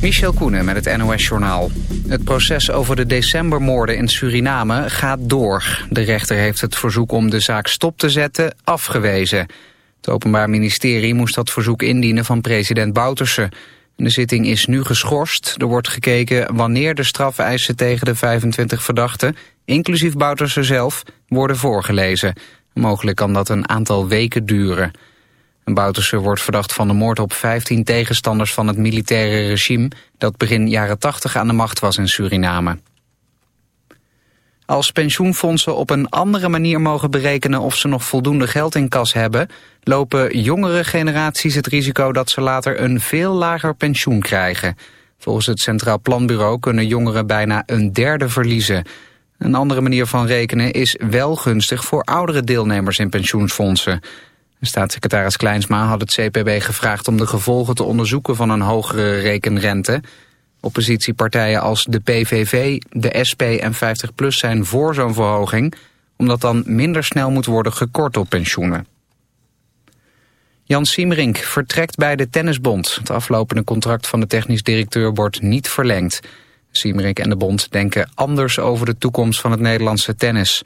Michel Koenen met het NOS-journaal. Het proces over de decembermoorden in Suriname gaat door. De rechter heeft het verzoek om de zaak stop te zetten afgewezen. Het Openbaar Ministerie moest dat verzoek indienen van president Bouterse. De zitting is nu geschorst. Er wordt gekeken wanneer de strafeisen tegen de 25 verdachten... inclusief Bouterse zelf, worden voorgelezen. Mogelijk kan dat een aantal weken duren... Bouterse wordt verdacht van de moord op 15 tegenstanders van het militaire regime... dat begin jaren 80 aan de macht was in Suriname. Als pensioenfondsen op een andere manier mogen berekenen of ze nog voldoende geld in kas hebben, lopen jongere generaties het risico dat ze later een veel lager pensioen krijgen. Volgens het Centraal Planbureau kunnen jongeren bijna een derde verliezen. Een andere manier van rekenen is wel gunstig voor oudere deelnemers in pensioenfondsen. Staatssecretaris Kleinsma had het CPB gevraagd om de gevolgen te onderzoeken van een hogere rekenrente. Oppositiepartijen als de PVV, de SP en 50PLUS zijn voor zo'n verhoging... omdat dan minder snel moet worden gekort op pensioenen. Jan Siemerink vertrekt bij de Tennisbond. Het aflopende contract van de technisch directeur wordt niet verlengd. Siemerink en de bond denken anders over de toekomst van het Nederlandse tennis.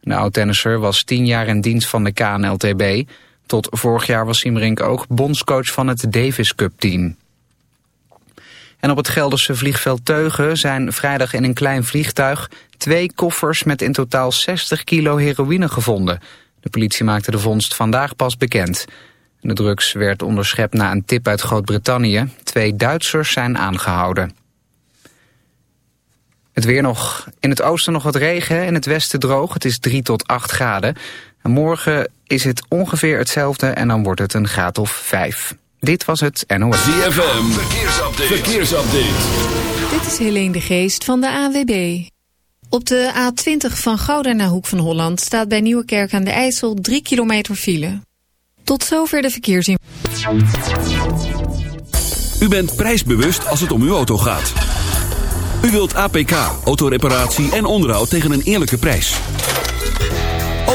De oud-tennisser was tien jaar in dienst van de KNLTB... Tot vorig jaar was Siemerink ook bondscoach van het Davis Cup team. En op het Gelderse vliegveld Teugen zijn vrijdag in een klein vliegtuig... twee koffers met in totaal 60 kilo heroïne gevonden. De politie maakte de vondst vandaag pas bekend. De drugs werd onderschept na een tip uit Groot-Brittannië. Twee Duitsers zijn aangehouden. Het weer nog. In het oosten nog wat regen, in het westen droog. Het is 3 tot 8 graden. En morgen is het ongeveer hetzelfde en dan wordt het een graad of 5. Dit was het NOS. ZFM, verkeersupdate. verkeersupdate. Dit is Helene de Geest van de AWB. Op de A20 van Gouda naar Hoek van Holland staat bij Nieuwekerk aan de IJssel 3 kilometer file. Tot zover de verkeersin. U bent prijsbewust als het om uw auto gaat. U wilt APK, autoreparatie en onderhoud tegen een eerlijke prijs.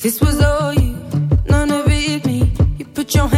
This was all you, none of it me. You put your hands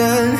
again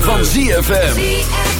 Van ZFM.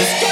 Let's go.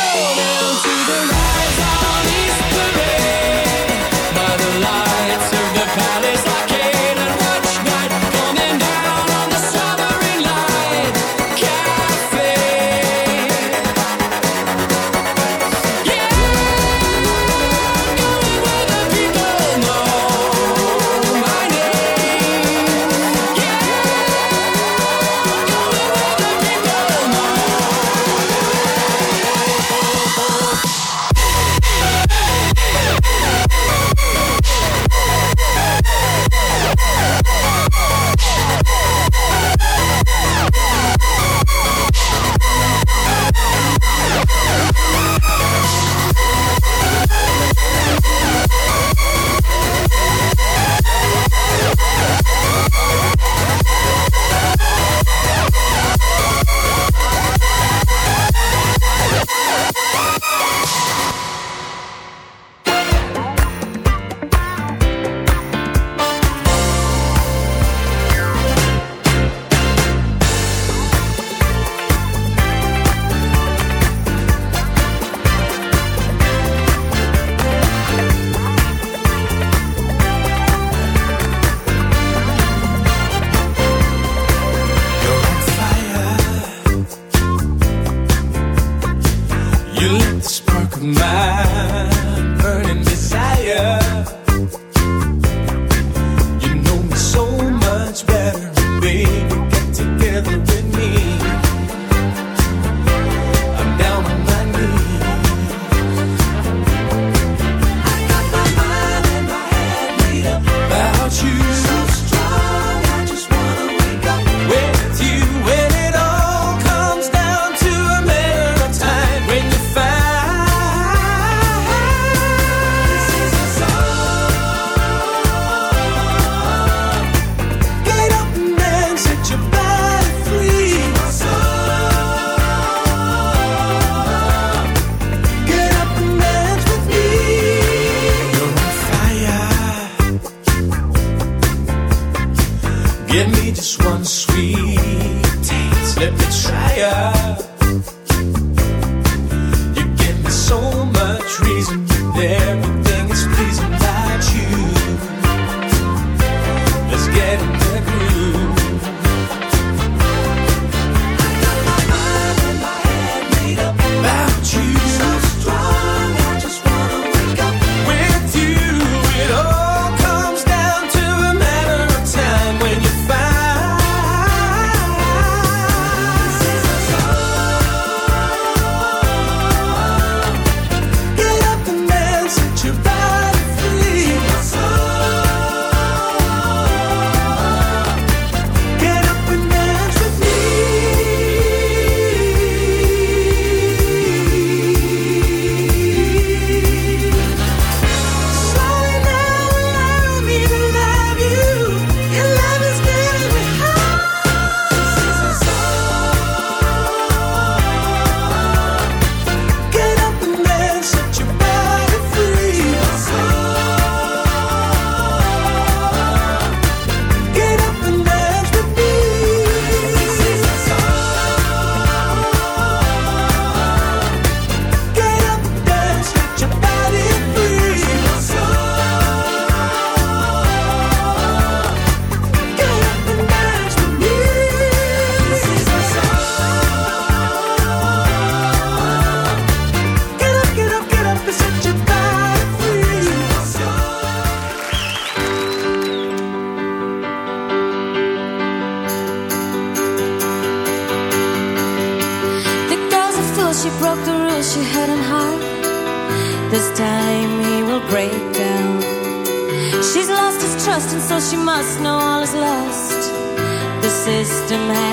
System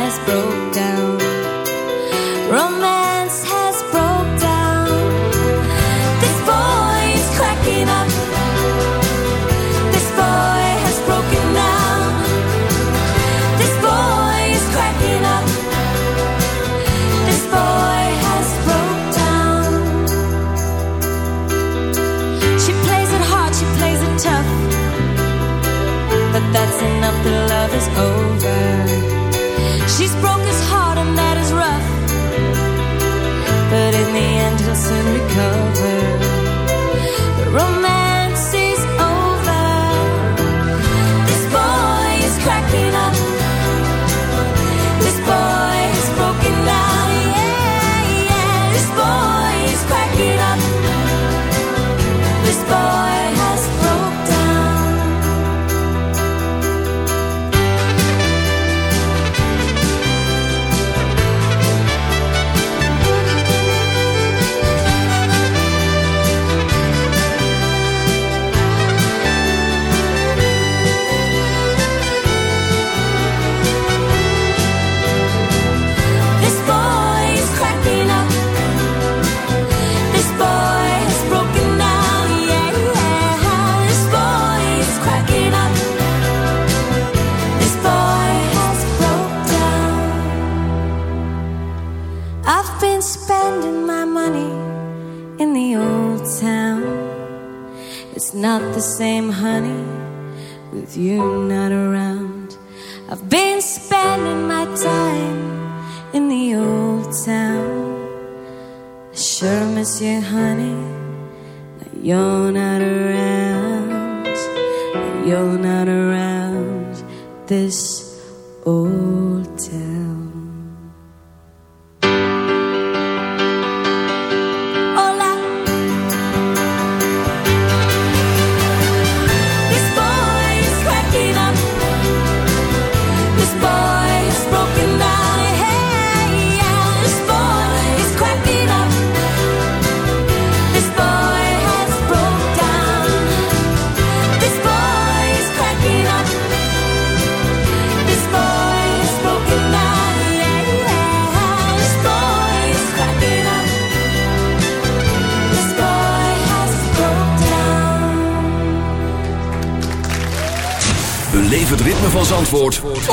this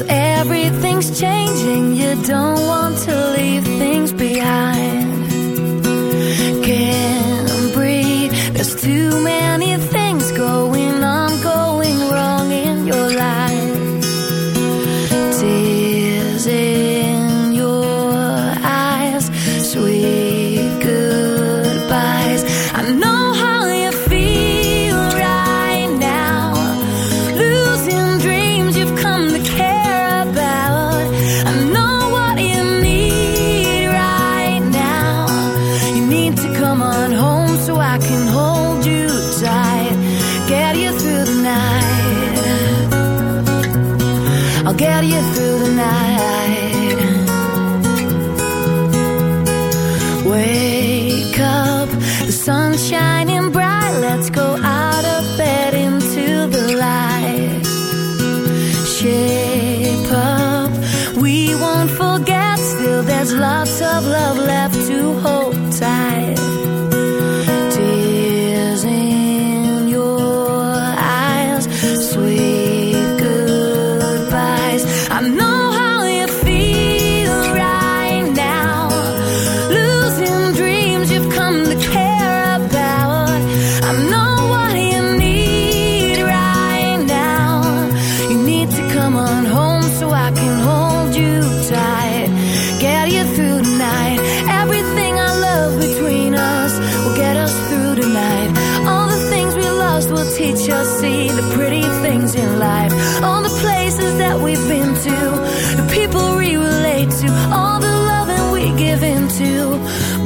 Cause everything's changing, you don't want to leave things behind. Can't breathe, there's too many.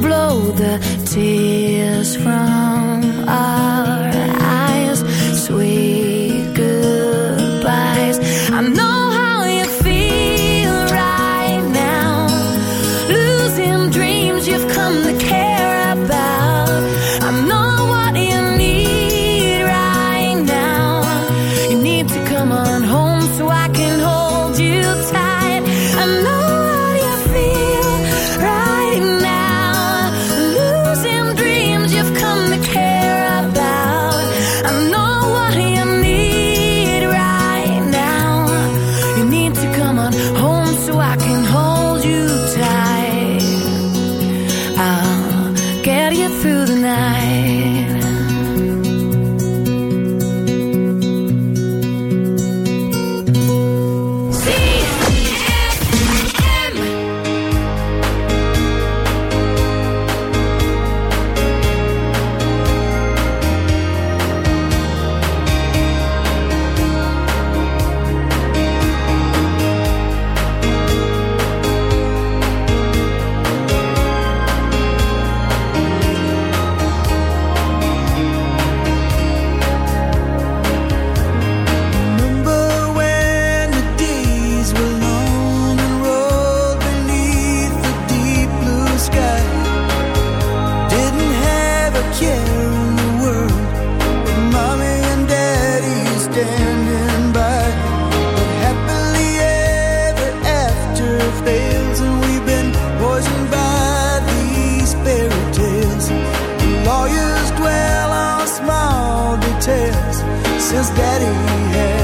blow the tears from since Daddy had.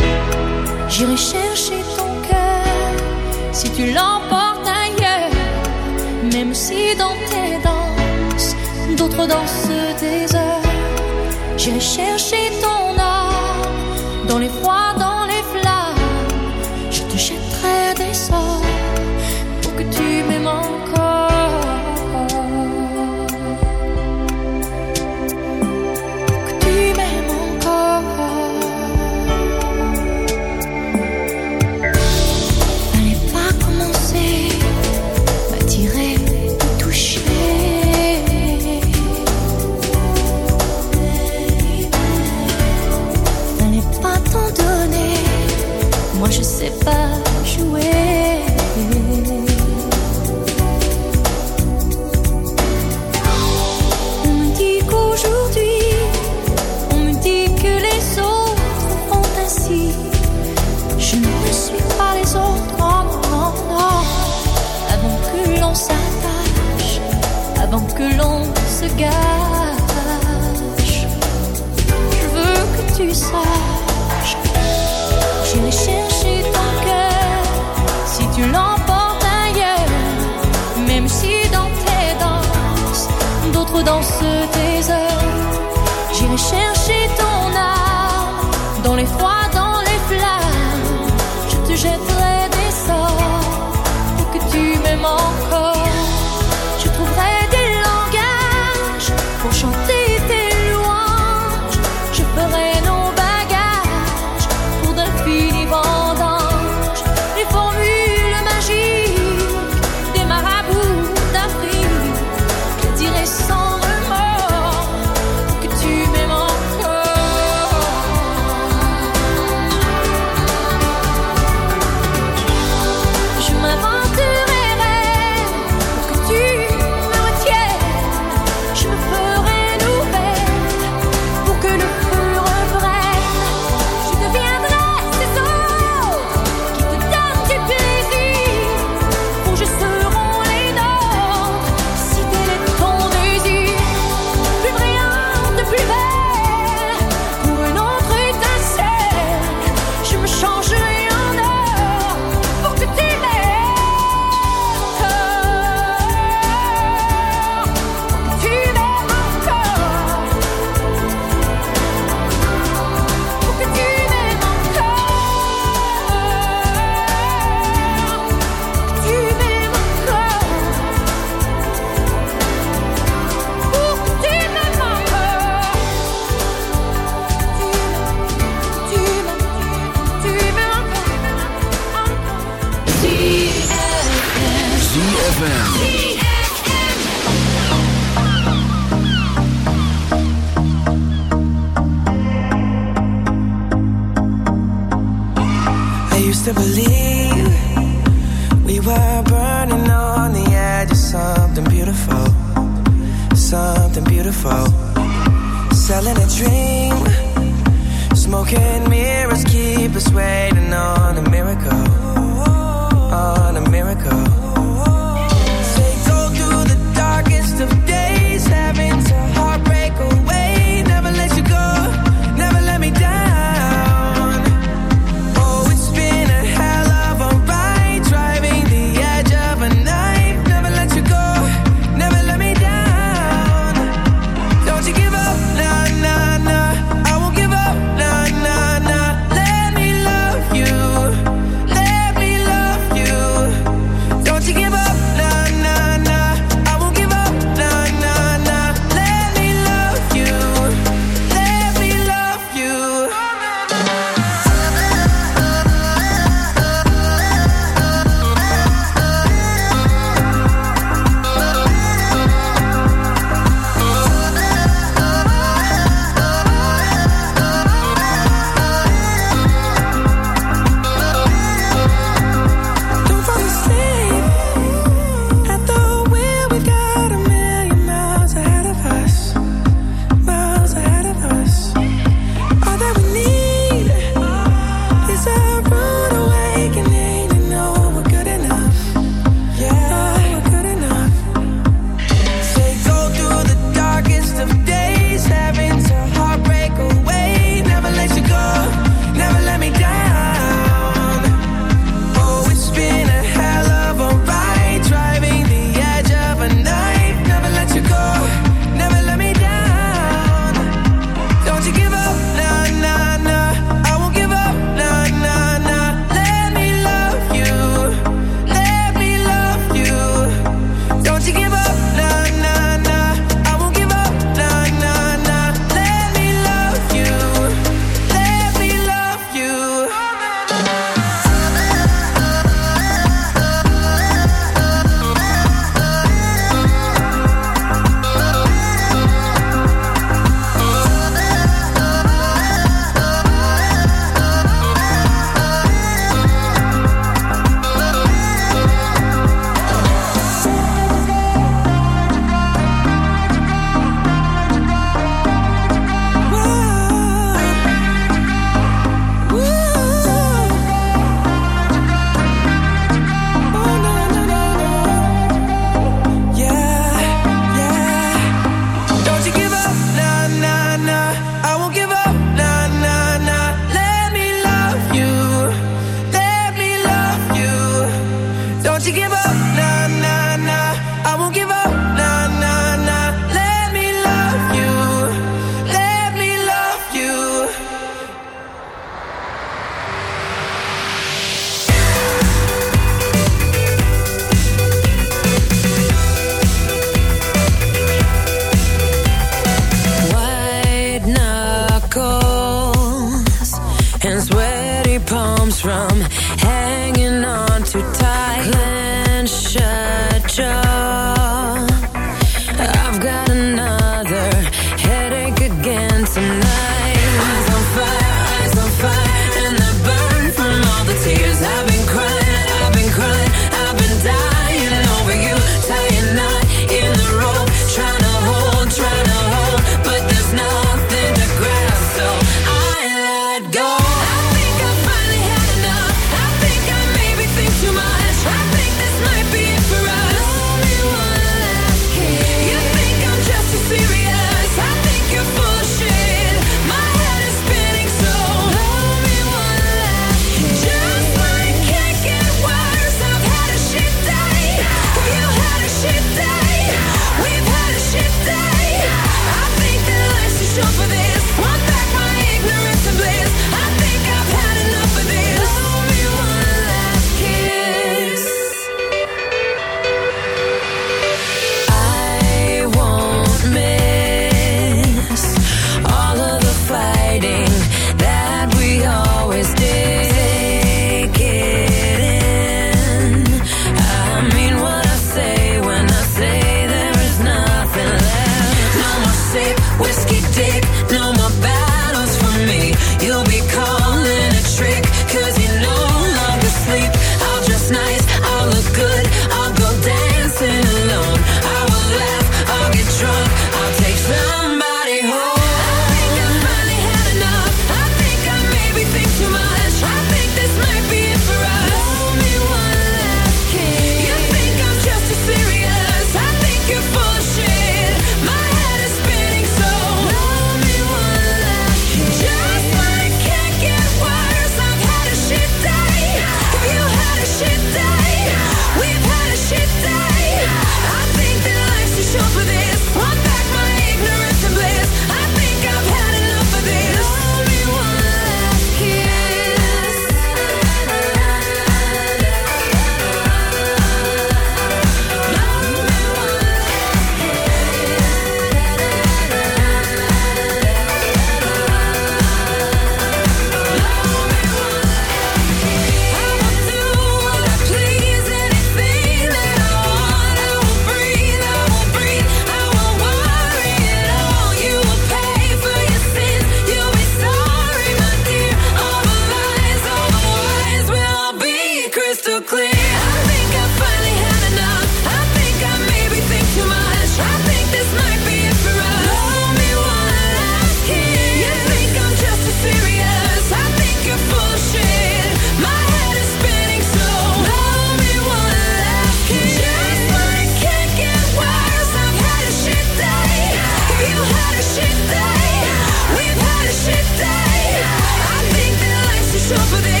sure for this